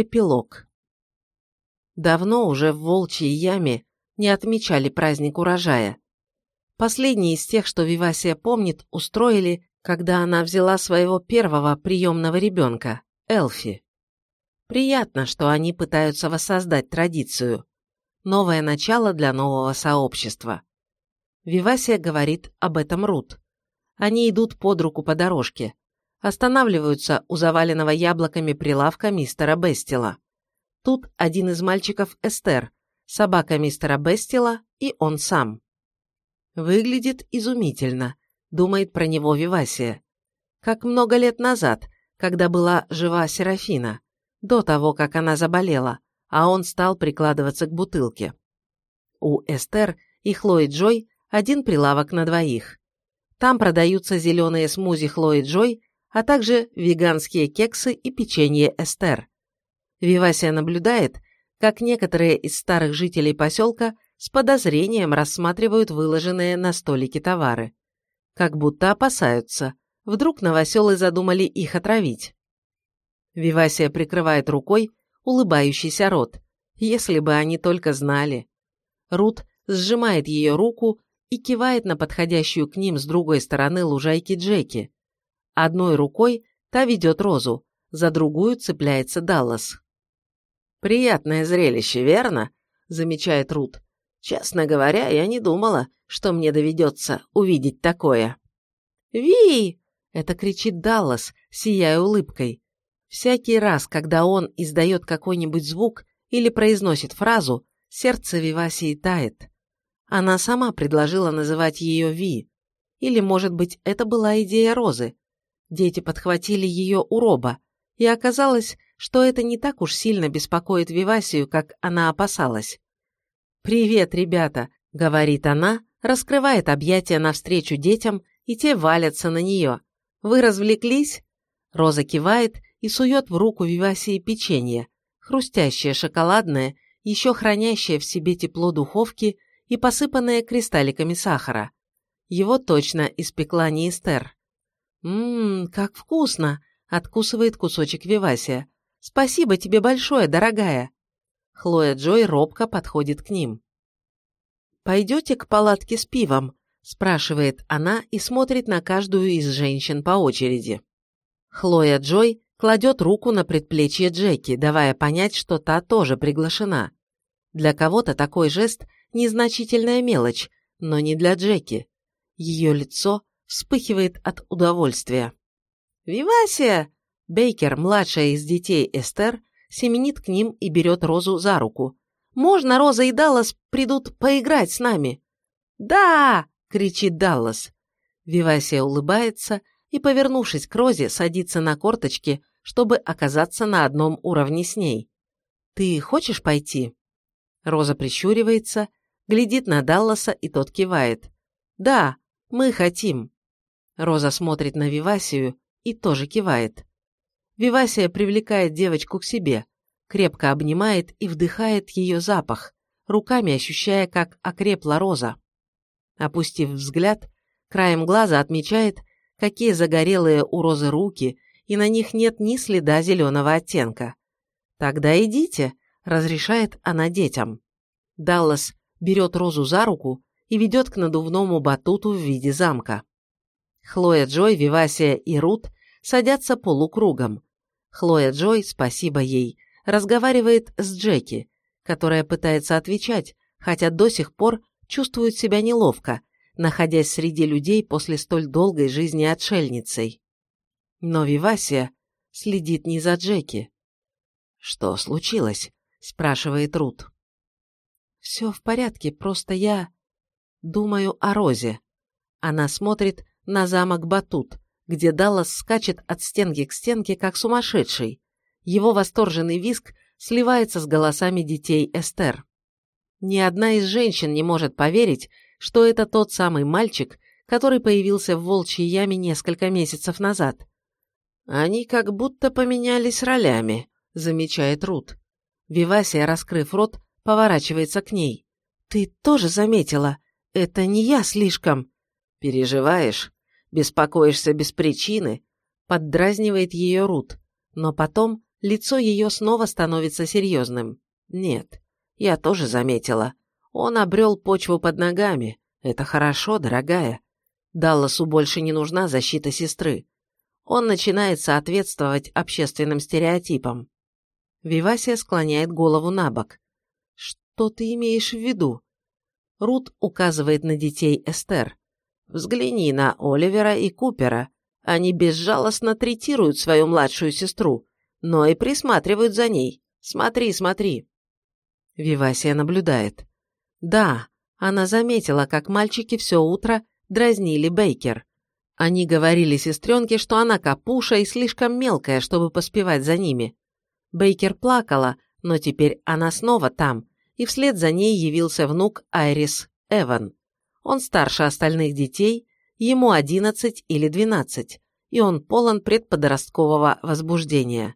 Эпилог. Давно уже в Волчьей яме не отмечали праздник урожая. Последний из тех, что Вивасия помнит, устроили, когда она взяла своего первого приемного ребенка, Элфи. Приятно, что они пытаются воссоздать традицию. Новое начало для нового сообщества. Вивасия говорит об этом Рут. Они идут под руку по дорожке останавливаются у заваленного яблоками прилавка мистера Бестила. Тут один из мальчиков Эстер, собака мистера Бестила и он сам. Выглядит изумительно, думает про него Вивасия. Как много лет назад, когда была жива Серафина, до того, как она заболела, а он стал прикладываться к бутылке. У Эстер и Хлои Джой один прилавок на двоих. Там продаются зеленые смузи Хлои Джой а также веганские кексы и печенье Эстер. Вивасия наблюдает, как некоторые из старых жителей поселка с подозрением рассматривают выложенные на столике товары. Как будто опасаются, вдруг новоселы задумали их отравить. Вивасия прикрывает рукой улыбающийся рот, если бы они только знали. Рут сжимает ее руку и кивает на подходящую к ним с другой стороны лужайки Джеки. Одной рукой та ведет Розу, за другую цепляется Даллас. «Приятное зрелище, верно?» – замечает Рут. «Честно говоря, я не думала, что мне доведется увидеть такое». «Ви!» – это кричит Даллас, сияя улыбкой. Всякий раз, когда он издает какой-нибудь звук или произносит фразу, сердце Вивасии тает. Она сама предложила называть ее Ви. Или, может быть, это была идея Розы. Дети подхватили ее у Роба, и оказалось, что это не так уж сильно беспокоит Вивасию, как она опасалась. «Привет, ребята!» — говорит она, раскрывает объятия навстречу детям, и те валятся на нее. «Вы развлеклись?» Роза кивает и сует в руку Вивасии печенье, хрустящее, шоколадное, еще хранящее в себе тепло духовки и посыпанное кристалликами сахара. Его точно испекла не Эстер. «Ммм, как вкусно!» – откусывает кусочек Вивасия. «Спасибо тебе большое, дорогая!» Хлоя Джой робко подходит к ним. «Пойдете к палатке с пивом?» – спрашивает она и смотрит на каждую из женщин по очереди. Хлоя Джой кладет руку на предплечье Джеки, давая понять, что та тоже приглашена. Для кого-то такой жест – незначительная мелочь, но не для Джеки. Ее лицо вспыхивает от удовольствия. «Вивасия!» Бейкер, младшая из детей Эстер, семенит к ним и берет Розу за руку. «Можно Роза и Даллас придут поиграть с нами?» «Да!» — кричит Даллас. Вивасия улыбается и, повернувшись к Розе, садится на корточки, чтобы оказаться на одном уровне с ней. «Ты хочешь пойти?» Роза прищуривается, глядит на Далласа, и тот кивает. «Да, мы хотим». Роза смотрит на Вивасию и тоже кивает. Вивасия привлекает девочку к себе, крепко обнимает и вдыхает ее запах, руками ощущая, как окрепла Роза. Опустив взгляд, краем глаза отмечает, какие загорелые у Розы руки, и на них нет ни следа зеленого оттенка. «Тогда идите», — разрешает она детям. Даллас берет Розу за руку и ведет к надувному батуту в виде замка. Хлоя Джой, Вивасия и Рут садятся полукругом. Хлоя Джой, спасибо ей, разговаривает с Джеки, которая пытается отвечать, хотя до сих пор чувствует себя неловко, находясь среди людей после столь долгой жизни отшельницей. Но Вивасия следит не за Джеки. «Что случилось?» – спрашивает Рут. «Все в порядке, просто я думаю о Розе». Она смотрит на замок Батут, где Даллас скачет от стенки к стенке, как сумасшедший. Его восторженный визг сливается с голосами детей Эстер. Ни одна из женщин не может поверить, что это тот самый мальчик, который появился в волчьей яме несколько месяцев назад. «Они как будто поменялись ролями», — замечает Рут. Вивасия, раскрыв рот, поворачивается к ней. «Ты тоже заметила? Это не я слишком...» «Переживаешь?» Беспокоишься без причины», поддразнивает ее Рут, но потом Лицо ее снова становится серьезным. Нет, я тоже заметила. Он обрел почву под ногами. Это хорошо, дорогая. Далласу больше не нужна защита сестры. Он начинает соответствовать общественным стереотипам. Вивасия склоняет голову на бок. «Что ты имеешь в виду?» Рут указывает на детей Эстер. «Взгляни на Оливера и Купера. Они безжалостно третируют свою младшую сестру, но и присматривают за ней. Смотри, смотри». Вивасия наблюдает. Да, она заметила, как мальчики все утро дразнили Бейкер. Они говорили сестренке, что она капуша и слишком мелкая, чтобы поспевать за ними. Бейкер плакала, но теперь она снова там, и вслед за ней явился внук Айрис Эван. Он старше остальных детей, ему 11 или 12, и он полон предподросткового возбуждения.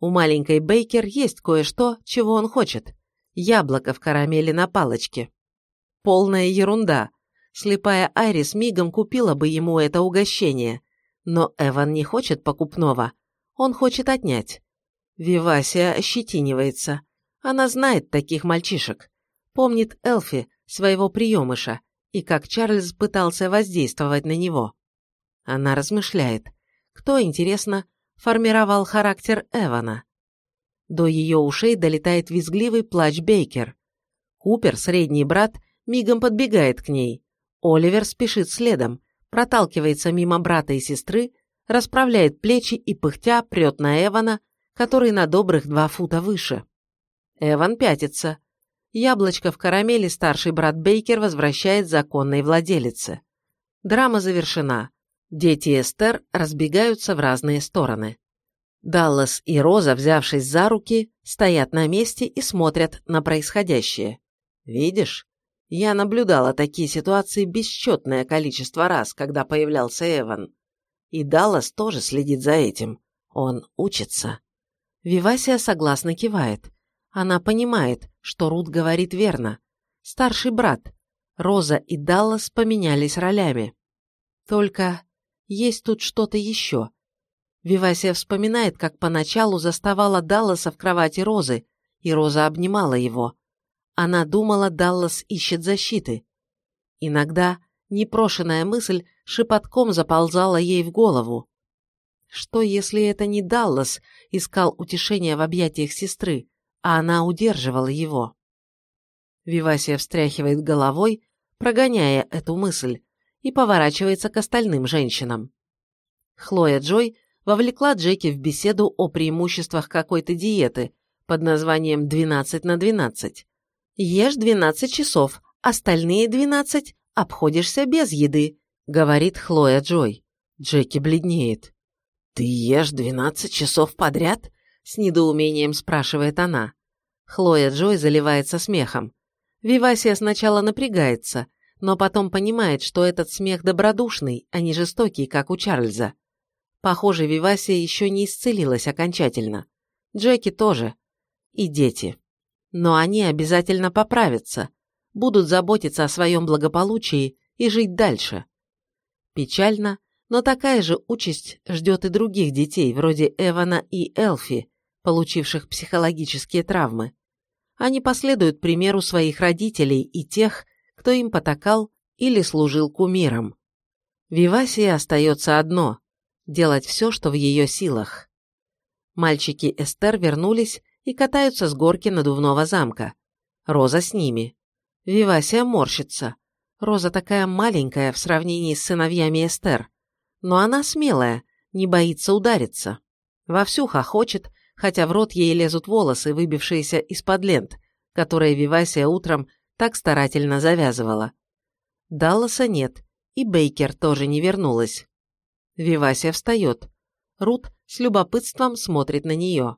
У маленькой Бейкер есть кое-что, чего он хочет. Яблоко в карамели на палочке. Полная ерунда, Слепая Айрис мигом купила бы ему это угощение. Но Эван не хочет покупного. Он хочет отнять. Вивасия ощетинивается. Она знает таких мальчишек. Помнит Элфи, своего приемыша, и как Чарльз пытался воздействовать на него. Она размышляет. Кто, интересно, формировал характер Эвана? До ее ушей долетает визгливый плач Бейкер. Купер, средний брат, мигом подбегает к ней. Оливер спешит следом, проталкивается мимо брата и сестры, расправляет плечи и пыхтя прет на Эвана, который на добрых два фута выше. Эван пятится. Яблочко в карамели старший брат Бейкер возвращает законной владелице. Драма завершена. Дети Эстер разбегаются в разные стороны. Даллас и Роза, взявшись за руки, стоят на месте и смотрят на происходящее. «Видишь?» Я наблюдала такие ситуации бесчетное количество раз, когда появлялся Эван. И Даллас тоже следит за этим. Он учится. Вивасия согласно кивает. Она понимает, что Рут говорит верно. Старший брат. Роза и Даллас поменялись ролями. Только есть тут что-то еще. Вивасия вспоминает, как поначалу заставала Далласа в кровати Розы, и Роза обнимала его. Она думала, Даллас ищет защиты. Иногда непрошенная мысль шепотком заползала ей в голову. Что, если это не Даллас искал утешения в объятиях сестры, а она удерживала его? Вивасия встряхивает головой, прогоняя эту мысль, и поворачивается к остальным женщинам. Хлоя Джой вовлекла Джеки в беседу о преимуществах какой-то диеты под названием «12 на 12», Ешь 12 часов, остальные 12 обходишься без еды», — говорит Хлоя Джой. Джеки бледнеет. «Ты ешь 12 часов подряд?» — с недоумением спрашивает она. Хлоя Джой заливается смехом. Вивасия сначала напрягается, но потом понимает, что этот смех добродушный, а не жестокий, как у Чарльза. Похоже, Вивасия еще не исцелилась окончательно. Джеки тоже. И дети. Но они обязательно поправятся, будут заботиться о своем благополучии и жить дальше. Печально, но такая же участь ждет и других детей, вроде Эвана и Элфи, получивших психологические травмы. Они последуют примеру своих родителей и тех, кто им потакал или служил кумиром. Вивасии остается одно – делать все, что в ее силах. Мальчики Эстер вернулись и катаются с горки надувного замка. Роза с ними. Вивасия морщится. Роза такая маленькая в сравнении с сыновьями Эстер. Но она смелая, не боится удариться. Вовсю хохочет, хотя в рот ей лезут волосы, выбившиеся из-под лент, которые Вивасия утром так старательно завязывала. Далласа нет, и Бейкер тоже не вернулась. Вивасия встает. Рут с любопытством смотрит на нее.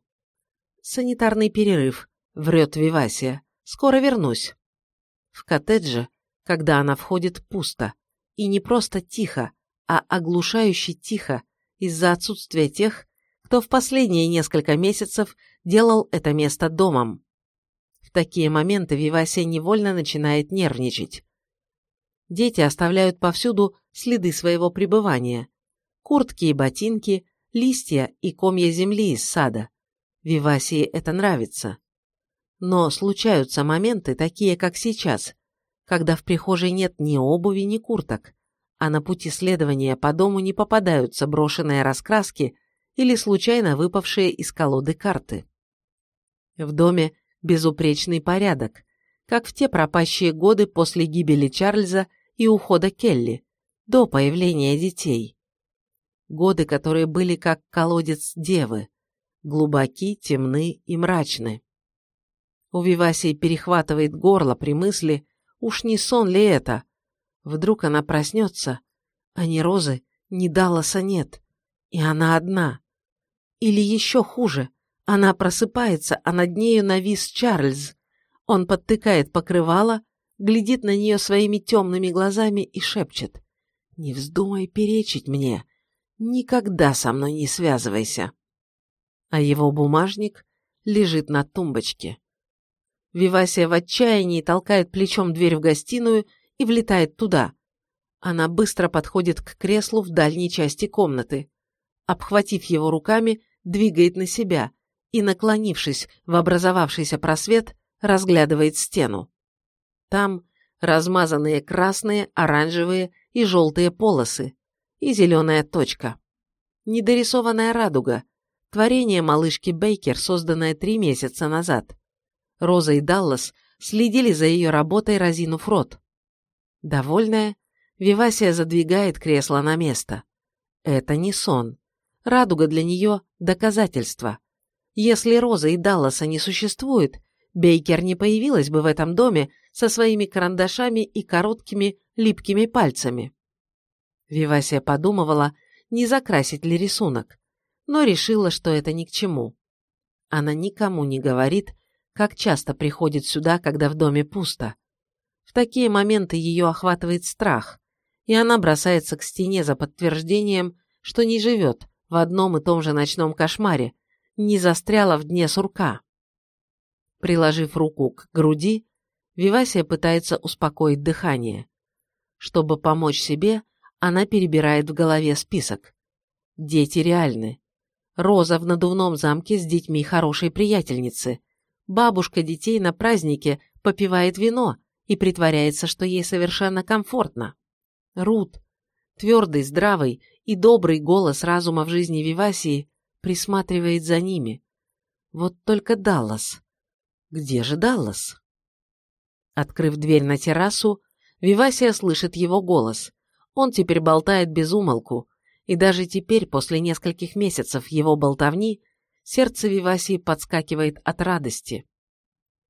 «Санитарный перерыв», — врет Вивасия. «Скоро вернусь». В коттедже, когда она входит, пусто. И не просто тихо, а оглушающе тихо из-за отсутствия тех, кто в последние несколько месяцев делал это место домом. В такие моменты Вивасия невольно начинает нервничать. Дети оставляют повсюду следы своего пребывания. Куртки и ботинки, листья и комья земли из сада Вивасии это нравится. Но случаются моменты, такие как сейчас, когда в прихожей нет ни обуви, ни курток, а на пути следования по дому не попадаются брошенные раскраски или случайно выпавшие из колоды карты. В доме безупречный порядок, как в те пропащие годы после гибели Чарльза и ухода Келли, до появления детей. Годы, которые были как колодец девы, глубоки, темны и мрачны. У Вивасии перехватывает горло при мысли, уж не сон ли это. Вдруг она проснется, а ни Розы, ни Далласа нет, и она одна. Или еще хуже, она просыпается, а над нею навис Чарльз. Он подтыкает покрывало, глядит на нее своими темными глазами и шепчет. «Не вздумай перечить мне. Никогда со мной не связывайся». А его бумажник лежит на тумбочке. Вивасия в отчаянии толкает плечом дверь в гостиную и влетает туда. Она быстро подходит к креслу в дальней части комнаты. Обхватив его руками, двигает на себя и, наклонившись в образовавшийся просвет, разглядывает стену. Там размазанные красные, оранжевые и желтые полосы и зеленая точка. Недорисованная радуга, творение малышки Бейкер, созданное три месяца назад. Роза и Даллас следили за ее работой, разинув рот. Довольная, Вивасия задвигает кресло на место. Это не сон. Радуга для нее – доказательство. Если Роза и Далласа не существует, Бейкер не появилась бы в этом доме со своими карандашами и короткими липкими пальцами. Вивасия подумывала, не закрасить ли рисунок, но решила, что это ни к чему. Она никому не говорит, как часто приходит сюда, когда в доме пусто. В такие моменты ее охватывает страх, и она бросается к стене за подтверждением, что не живет в одном и том же ночном кошмаре, не застряла в дне сурка. Приложив руку к груди, Вивасия пытается успокоить дыхание. Чтобы помочь себе, она перебирает в голове список. Дети реальны. Роза в надувном замке с детьми хорошей приятельницы – Бабушка детей на празднике попивает вино и притворяется, что ей совершенно комфортно. Рут, твердый, здравый и добрый голос разума в жизни Вивасии, присматривает за ними. Вот только Даллас. Где же Даллас? Открыв дверь на террасу, Вивасия слышит его голос. Он теперь болтает без умолку, и даже теперь, после нескольких месяцев его болтовни, сердце Вивасии подскакивает от радости.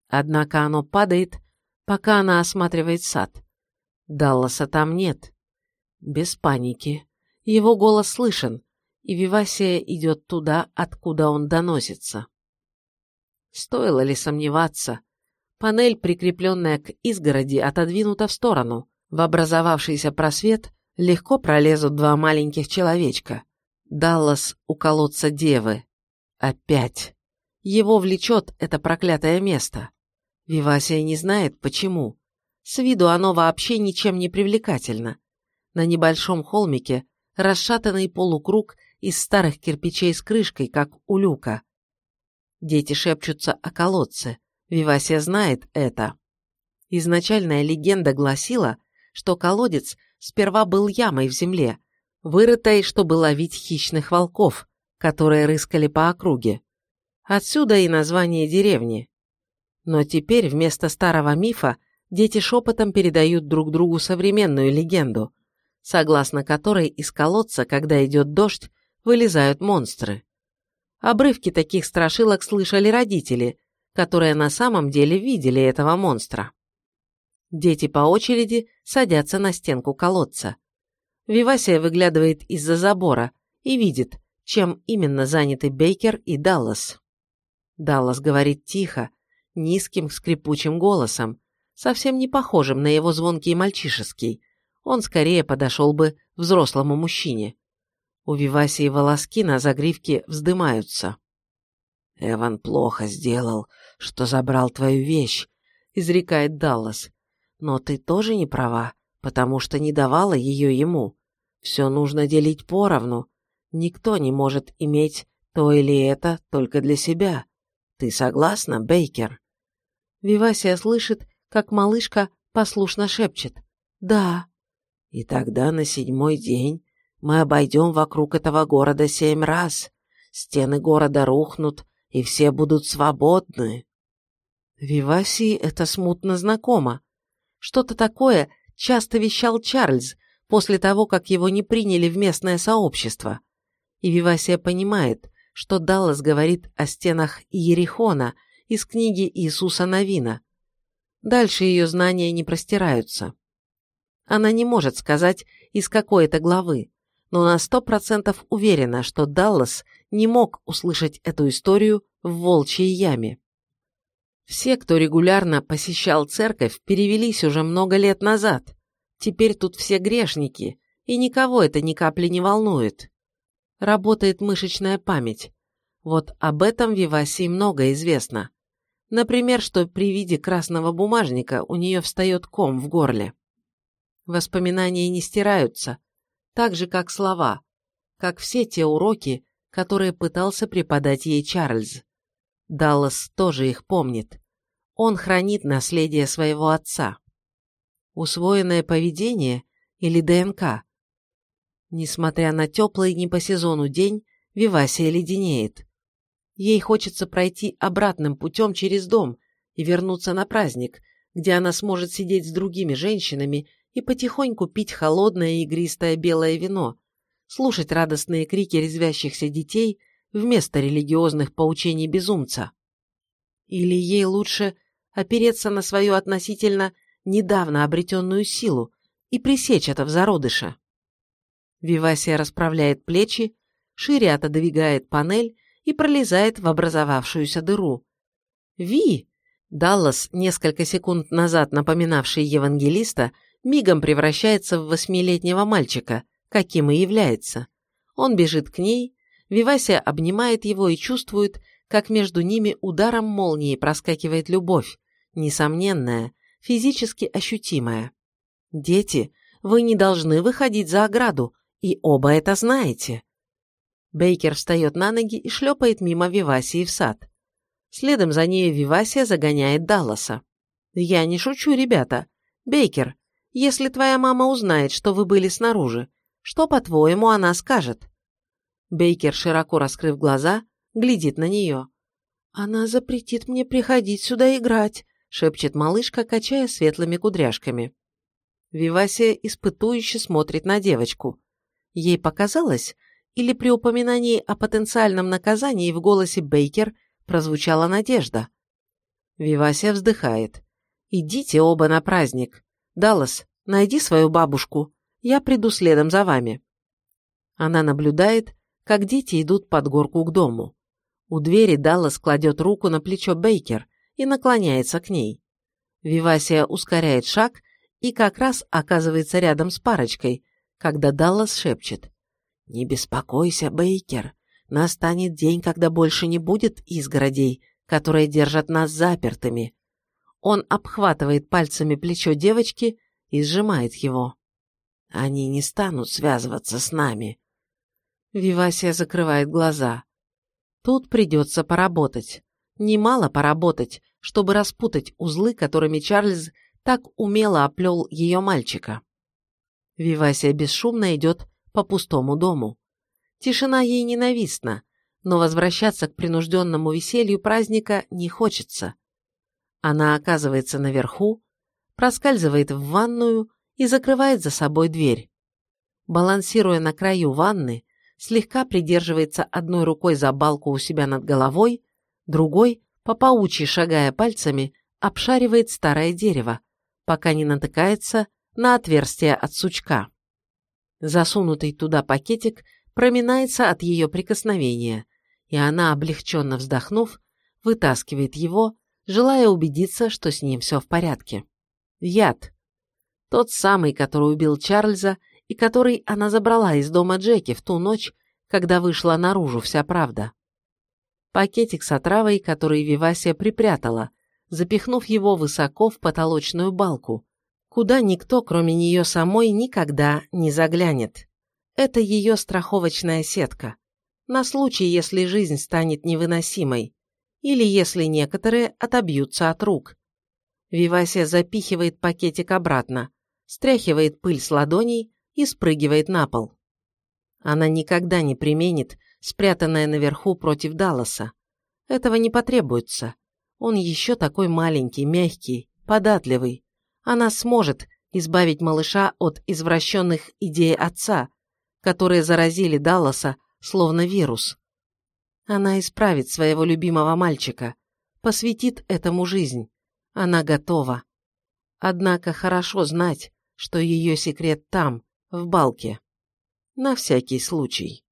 Однако оно падает, пока она осматривает сад. Далласа там нет. Без паники. Его голос слышен, и Вивасия идет туда, откуда он доносится. Стоило ли сомневаться? Панель, прикрепленная к изгороди, отодвинута в сторону. В образовавшийся просвет легко пролезут два маленьких человечка. Даллас у колодца девы. Опять. Его влечет это проклятое место. Вивасия не знает, почему. С виду оно вообще ничем не привлекательно. На небольшом холмике расшатанный полукруг из старых кирпичей с крышкой, как у люка. Дети шепчутся о колодце. Вивасия знает это. Изначальная легенда гласила, что колодец сперва был ямой в земле, вырытой, чтобы ловить хищных волков, которые рыскали по округе. Отсюда и название деревни. Но теперь вместо старого мифа дети шепотом передают друг другу современную легенду, согласно которой из колодца, когда идет дождь, вылезают монстры. Обрывки таких страшилок слышали родители, которые на самом деле видели этого монстра. Дети по очереди садятся на стенку колодца. Вивасия выглядывает из-за забора и видит, чем именно заняты Бейкер и Даллас. Даллас говорит тихо, низким скрипучим голосом, совсем не похожим на его звонкий мальчишеский. Он скорее подошел бы взрослому мужчине. У Вивасии волоски на загривке вздымаются. «Эван плохо сделал, что забрал твою вещь», — изрекает Даллас. «Но ты тоже не права, потому что не давала ее ему. Все нужно делить поровну, Никто не может иметь То или это только для себя. Ты согласна, Бейкер?» Вивасия слышит, как малышка послушно шепчет. «Да». «И тогда на седьмой день мы обойдем вокруг этого города семь раз. Стены города рухнут, и все будут свободны». Вивасии это смутно знакомо. Что-то такое часто вещал Чарльз после того, как его не приняли в местное сообщество. И Вивасия понимает, что Даллас говорит о стенах Иерихона из книги Иисуса Новина. Дальше ее знания не простираются. Она не может сказать, из какой это главы, но на сто процентов уверена, что Даллас не мог услышать эту историю в волчьей яме. Все, кто регулярно посещал церковь, перевелись уже много лет назад. Теперь тут все грешники, и никого это ни капли не волнует. Работает мышечная память. Вот об этом Вивасии много известно. Например, что при виде красного бумажника у нее встает ком в горле. Воспоминания не стираются, так же, как слова, как все те уроки, которые пытался преподать ей Чарльз. Даллас тоже их помнит. Он хранит наследие своего отца. Усвоенное поведение или ДНК. Несмотря на теплый не по сезону день, Вивасия леденеет. Ей хочется пройти обратным путем через дом и вернуться на праздник, где она сможет сидеть с другими женщинами и потихоньку пить холодное игристое белое вино, слушать радостные крики резвящихся детей вместо религиозных поучений безумца. Или ей лучше опереться на свою относительно недавно обретенную силу и пресечь это в зародыше. Вивасия расправляет плечи, шире отодвигает панель и пролезает в образовавшуюся дыру. «Ви!» Даллас, несколько секунд назад напоминавший евангелиста, мигом превращается в восьмилетнего мальчика, каким и является. Он бежит к ней, Вивасия обнимает его и чувствует, как между ними ударом молнии проскакивает любовь, несомненная, физически ощутимая. «Дети, вы не должны выходить за ограду, и оба это знаете». Бейкер встает на ноги и шлепает мимо Вивасии в сад. Следом за ней Вивасия загоняет Далласа. «Я не шучу, ребята. Бейкер, если твоя мама узнает, что вы были снаружи, что, по-твоему, она скажет?» Бейкер, широко раскрыв глаза, глядит на нее. «Она запретит мне приходить сюда играть», — шепчет малышка, качая светлыми кудряшками. Вивасия испытующе смотрит на девочку. Ей показалось, или при упоминании о потенциальном наказании в голосе Бейкер прозвучала надежда. Вивасия вздыхает. «Идите оба на праздник. Даллас, найди свою бабушку. Я приду следом за вами». Она наблюдает, как дети идут под горку к дому. У двери Даллас кладет руку на плечо Бейкер и наклоняется к ней. Вивасия ускоряет шаг и как раз оказывается рядом с парочкой, когда Даллас шепчет. «Не беспокойся, Бейкер. Настанет день, когда больше не будет изгородей, которые держат нас запертыми». Он обхватывает пальцами плечо девочки и сжимает его. «Они не станут связываться с нами. Вивасия закрывает глаза. Тут придется поработать. Немало поработать, чтобы распутать узлы, которыми Чарльз так умело оплел ее мальчика. Вивасия бесшумно идет по пустому дому. Тишина ей ненавистна, но возвращаться к принужденному веселью праздника не хочется. Она оказывается наверху, проскальзывает в ванную и закрывает за собой дверь. Балансируя на краю ванны, слегка придерживается одной рукой за балку у себя над головой, другой, по паучьи шагая пальцами, обшаривает старое дерево, пока не натыкается на отверстие от сучка. Засунутый туда пакетик проминается от ее прикосновения, и она, облегченно вздохнув, вытаскивает его, желая убедиться, что с ним все в порядке. Яд. Тот самый, который убил Чарльза и который она забрала из дома Джеки в ту ночь, когда вышла наружу вся правда. Пакетик с отравой, который Вивасия припрятала, запихнув его высоко в потолочную балку, куда никто, кроме нее самой, никогда не заглянет. Это ее страховочная сетка. На случай, если жизнь станет невыносимой, или если некоторые отобьются от рук. Вивасия запихивает пакетик обратно, стряхивает пыль с ладоней и спрыгивает на пол. Она никогда не применит спрятанное наверху против Далласа. Этого не потребуется. Он еще такой маленький, мягкий, податливый. Она сможет избавить малыша от извращенных идей отца, которые заразили Далласа словно вирус. Она исправит своего любимого мальчика, посвятит этому жизнь. Она готова. Однако хорошо знать, что ее секрет там, в балке. На всякий случай.